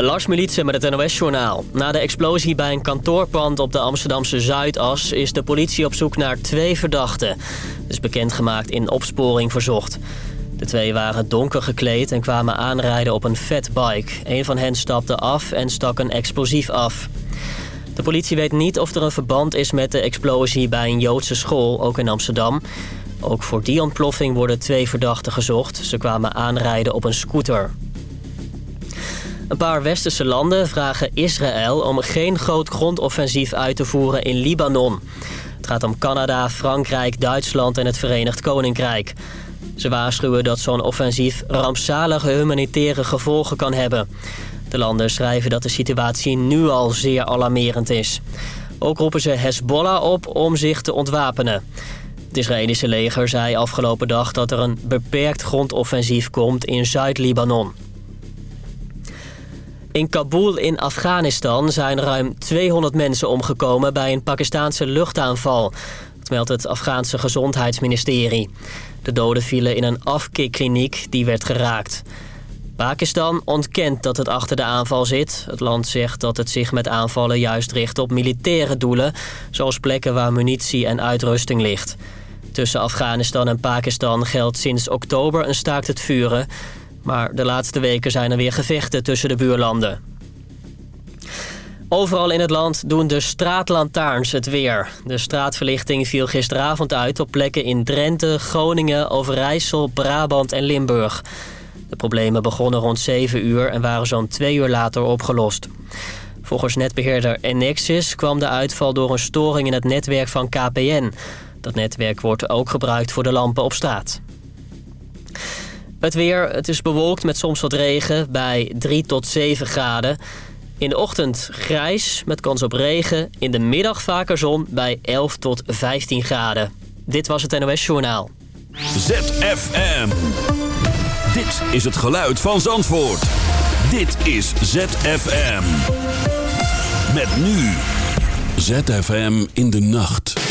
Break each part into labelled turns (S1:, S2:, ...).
S1: Lars Militsen met het NOS-journaal. Na de explosie bij een kantoorpand op de Amsterdamse Zuidas... is de politie op zoek naar twee verdachten. Dat is bekendgemaakt in opsporing verzocht. De twee waren donker gekleed en kwamen aanrijden op een fatbike. Een van hen stapte af en stak een explosief af. De politie weet niet of er een verband is met de explosie bij een Joodse school, ook in Amsterdam. Ook voor die ontploffing worden twee verdachten gezocht. Ze kwamen aanrijden op een scooter. Een paar westerse landen vragen Israël om geen groot grondoffensief uit te voeren in Libanon. Het gaat om Canada, Frankrijk, Duitsland en het Verenigd Koninkrijk. Ze waarschuwen dat zo'n offensief rampzalige humanitaire gevolgen kan hebben. De landen schrijven dat de situatie nu al zeer alarmerend is. Ook roepen ze Hezbollah op om zich te ontwapenen. Het Israëlische leger zei afgelopen dag dat er een beperkt grondoffensief komt in Zuid-Libanon. In Kabul in Afghanistan zijn ruim 200 mensen omgekomen bij een Pakistaanse luchtaanval. Dat meldt het Afghaanse gezondheidsministerie. De doden vielen in een afkikkliniek die werd geraakt. Pakistan ontkent dat het achter de aanval zit. Het land zegt dat het zich met aanvallen juist richt op militaire doelen... zoals plekken waar munitie en uitrusting ligt. Tussen Afghanistan en Pakistan geldt sinds oktober een staakt het vuren... Maar de laatste weken zijn er weer gevechten tussen de buurlanden. Overal in het land doen de straatlantaarns het weer. De straatverlichting viel gisteravond uit op plekken in Drenthe, Groningen, Overijssel, Brabant en Limburg. De problemen begonnen rond 7 uur en waren zo'n 2 uur later opgelost. Volgens netbeheerder Enexis kwam de uitval door een storing in het netwerk van KPN. Dat netwerk wordt ook gebruikt voor de lampen op straat. Het weer, het is bewolkt met soms wat regen bij 3 tot 7 graden. In de ochtend grijs met kans op regen. In de middag vaker zon bij 11 tot 15 graden. Dit was het NOS Journaal.
S2: ZFM. Dit is het geluid van Zandvoort. Dit is ZFM. Met nu. ZFM in de nacht.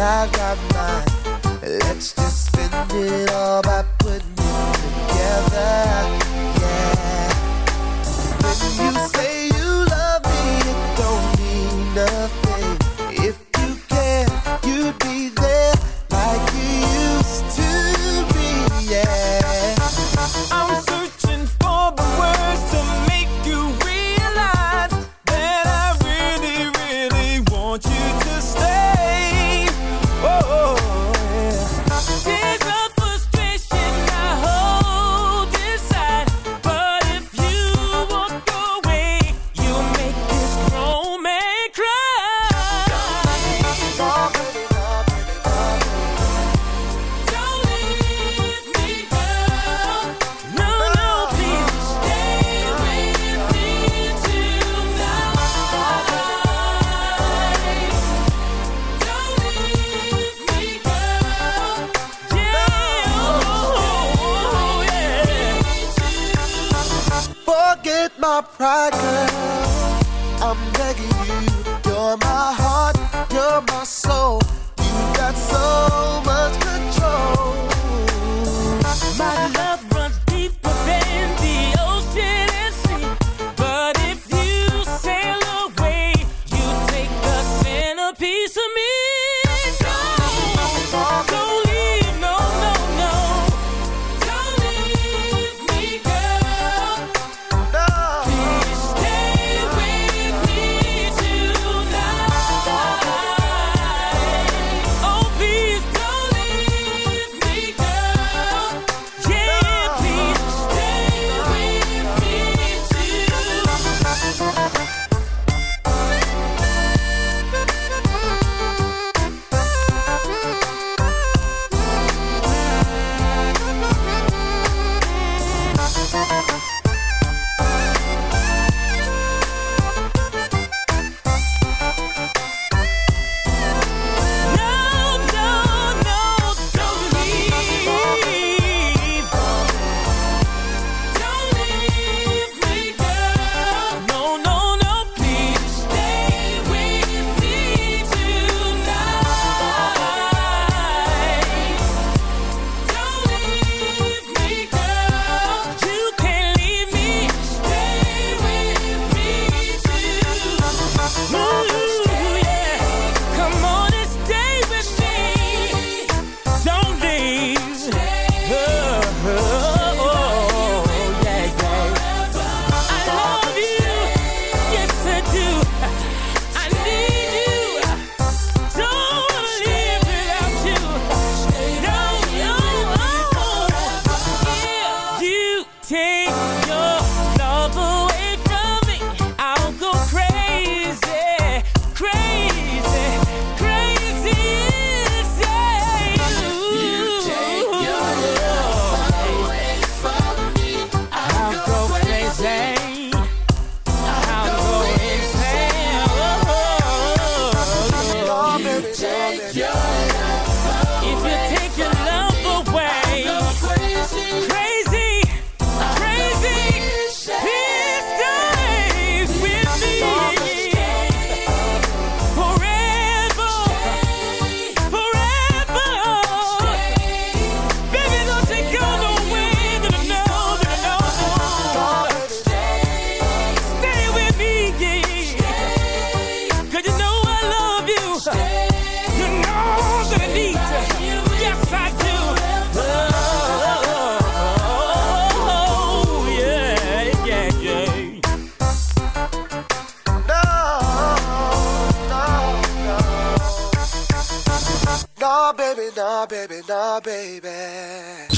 S3: I've got mine. Let's just spend it all by putting it together. Yeah. When you say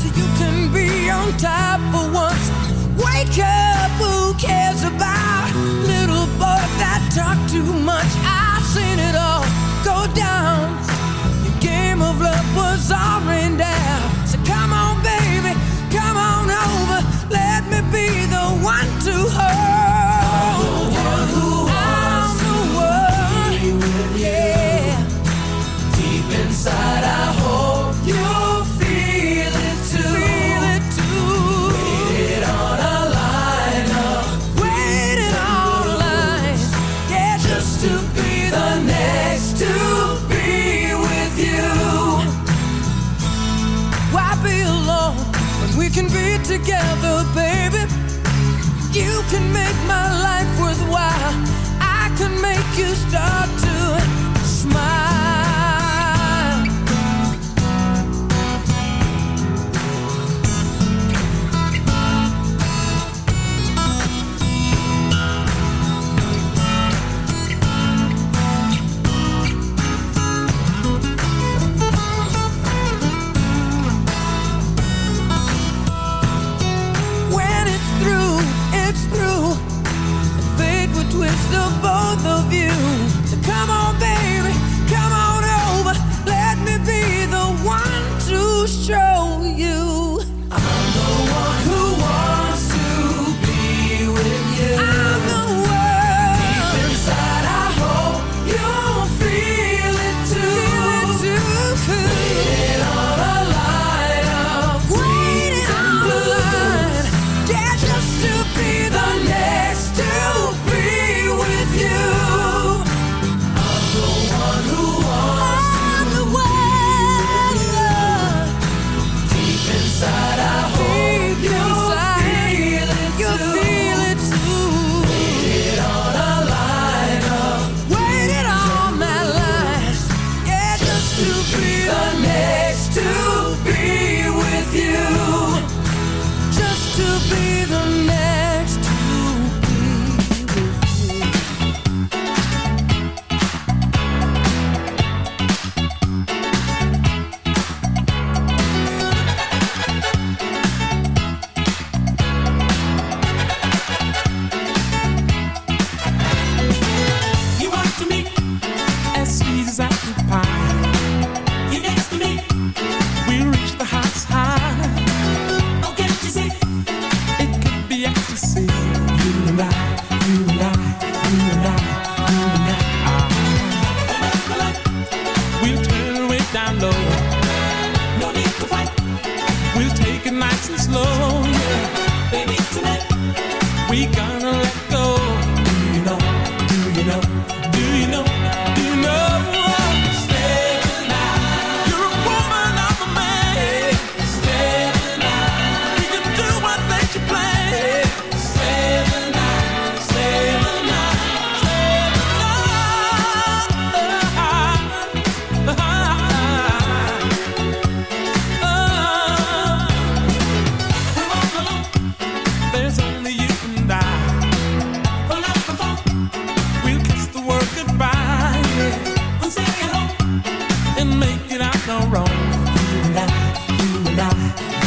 S3: so
S4: you can be on top for once. Wake up.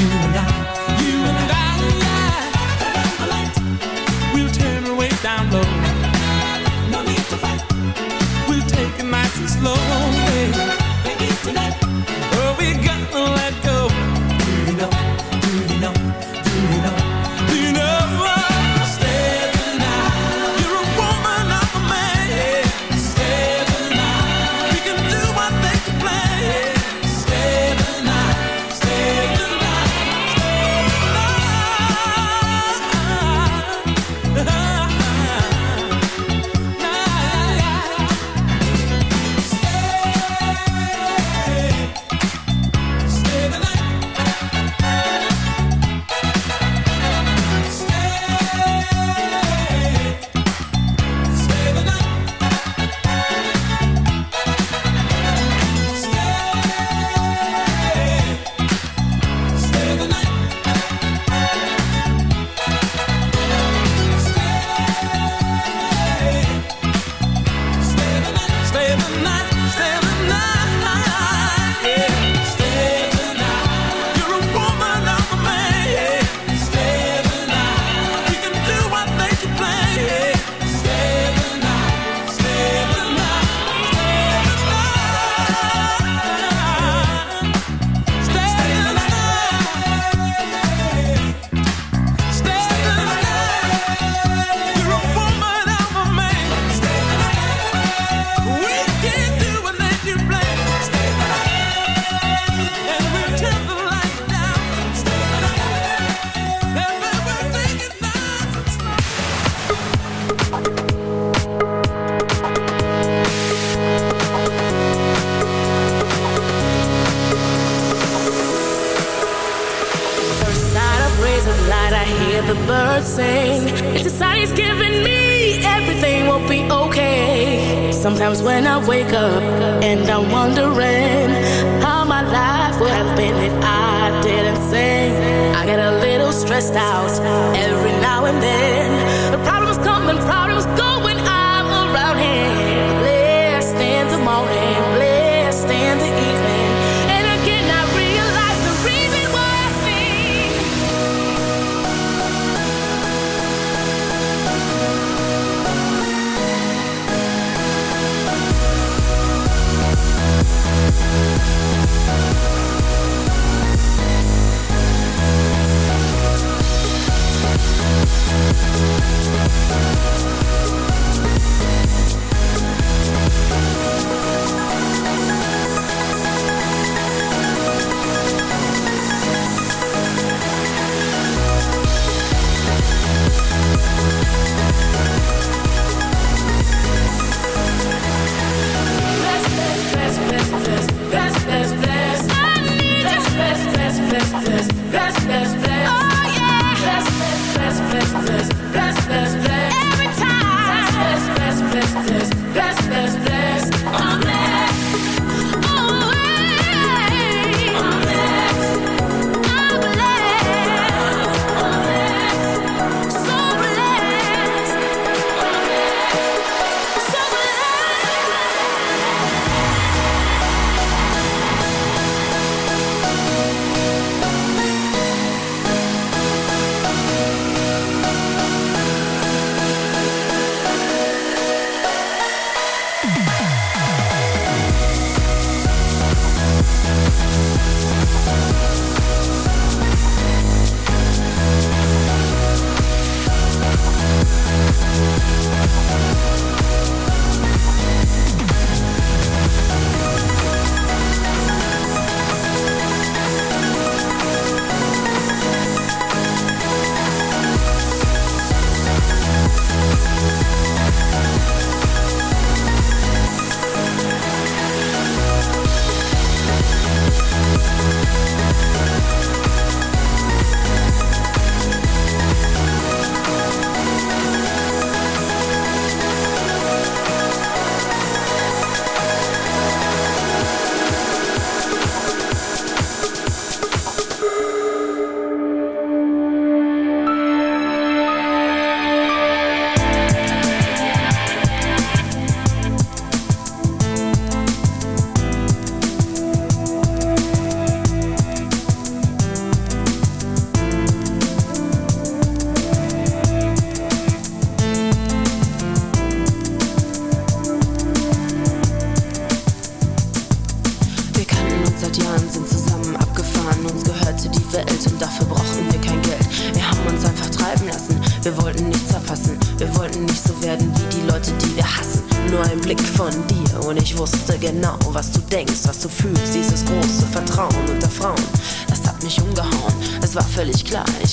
S4: Đừng. cursing. If society's giving me everything, won't be okay. Sometimes when I wake up and I'm wondering how my life
S5: would have been if I didn't sing, I get a little stressed out every now and then. Best, best, best, best, best, best, best. bless, bless, bless, best, best, best, best, best, best, best. bless, bless, Best, best, best, best, best, best, best.